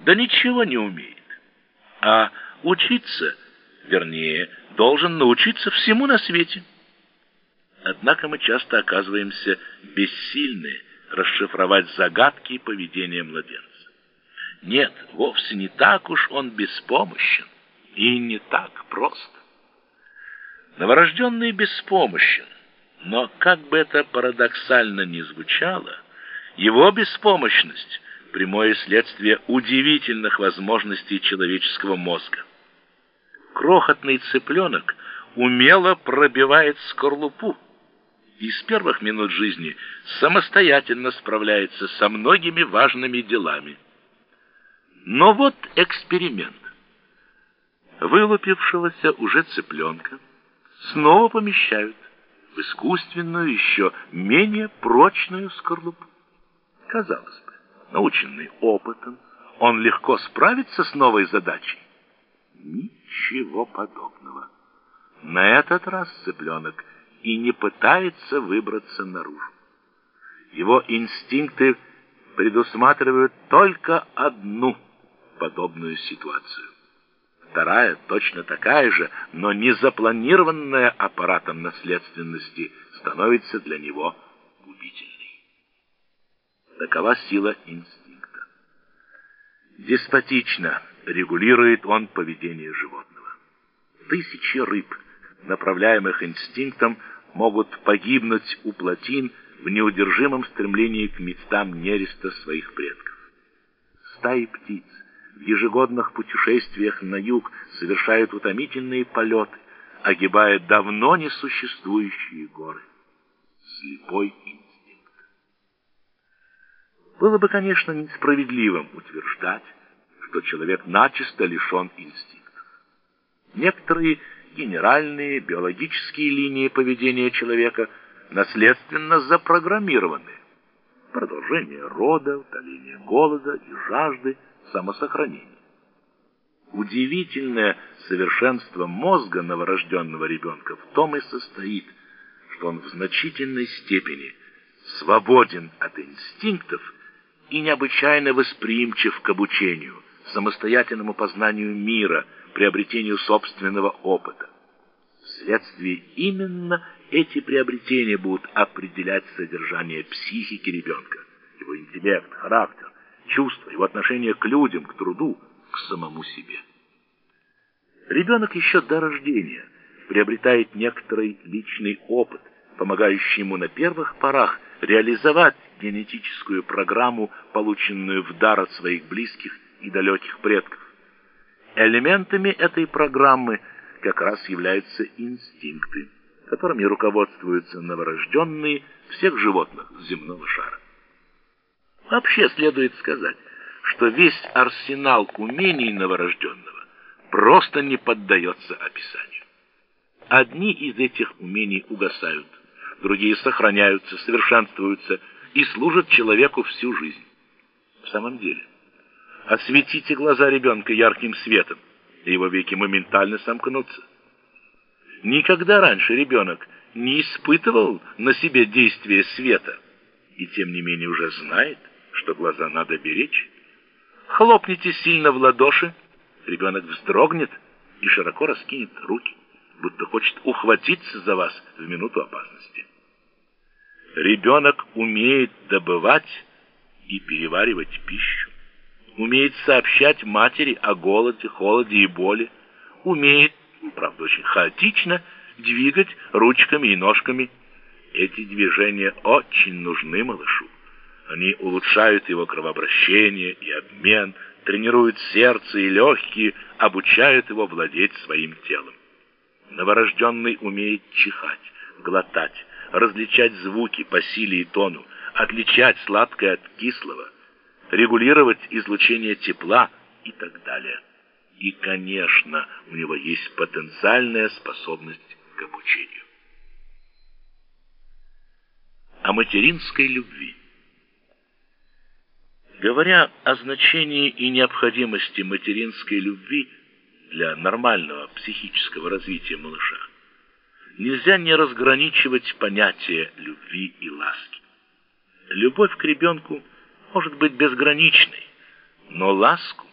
Да ничего не умеет. А учиться, вернее, должен научиться всему на свете. Однако мы часто оказываемся бессильны расшифровать загадки поведения младенца. Нет, вовсе не так уж он беспомощен и не так просто. Новорожденный беспомощен, но как бы это парадоксально ни звучало, его беспомощность – прямое следствие удивительных возможностей человеческого мозга. Крохотный цыпленок умело пробивает скорлупу и с первых минут жизни самостоятельно справляется со многими важными делами. Но вот эксперимент. Вылупившегося уже цыпленка снова помещают в искусственную, еще менее прочную скорлупу. Казалось бы, наученный опытом, он легко справится с новой задачей. Ничего подобного. На этот раз цыпленок и не пытается выбраться наружу. Его инстинкты предусматривают только одну подобную ситуацию. Вторая, точно такая же, но не запланированная аппаратом наследственности, становится для него губительной. Такова сила инстинкта. Деспотично регулирует он поведение животного. Тысячи рыб, направляемых инстинктом, могут погибнуть у плотин в неудержимом стремлении к местам нереста своих предков. Стаи птиц в ежегодных путешествиях на юг совершают утомительные полеты, огибая давно несуществующие горы. Слепой инстинкт. Было бы, конечно, несправедливым утверждать, что человек начисто лишен инстинктов. Некоторые генеральные биологические линии поведения человека наследственно запрограммированы. Продолжение рода, утоление голода и жажды, самосохранение. Удивительное совершенство мозга новорожденного ребенка в том и состоит, что он в значительной степени свободен от инстинктов и необычайно восприимчив к обучению, самостоятельному познанию мира, приобретению собственного опыта. Вследствие именно эти приобретения будут определять содержание психики ребенка, его интеллект, характер, чувства, его отношение к людям, к труду, к самому себе. Ребенок еще до рождения приобретает некоторый личный опыт, помогающий ему на первых порах реализовать генетическую программу, полученную в дар от своих близких и далеких предков. Элементами этой программы как раз являются инстинкты, которыми руководствуются новорожденные всех животных земного шара. Вообще следует сказать, что весь арсенал умений новорожденного просто не поддается описанию. Одни из этих умений угасают, другие сохраняются, совершенствуются и служат человеку всю жизнь. В самом деле, осветите глаза ребенка ярким светом, и его веки моментально сомкнутся. Никогда раньше ребенок не испытывал на себе действия света, и тем не менее уже знает, что глаза надо беречь. Хлопните сильно в ладоши, ребенок вздрогнет и широко раскинет руки, будто хочет ухватиться за вас в минуту опасности. Ребенок умеет добывать и переваривать пищу, умеет сообщать матери о голоде, холоде и боли, умеет, правда очень хаотично, двигать ручками и ножками. Эти движения очень нужны малышу. Они улучшают его кровообращение и обмен, тренируют сердце и легкие, обучают его владеть своим телом. Новорожденный умеет чихать, глотать, различать звуки по силе и тону, отличать сладкое от кислого, регулировать излучение тепла и так далее. И, конечно, у него есть потенциальная способность к обучению. О материнской любви. Говоря о значении и необходимости материнской любви для нормального психического развития малыша, нельзя не разграничивать понятия любви и ласки. Любовь к ребенку может быть безграничной, но ласку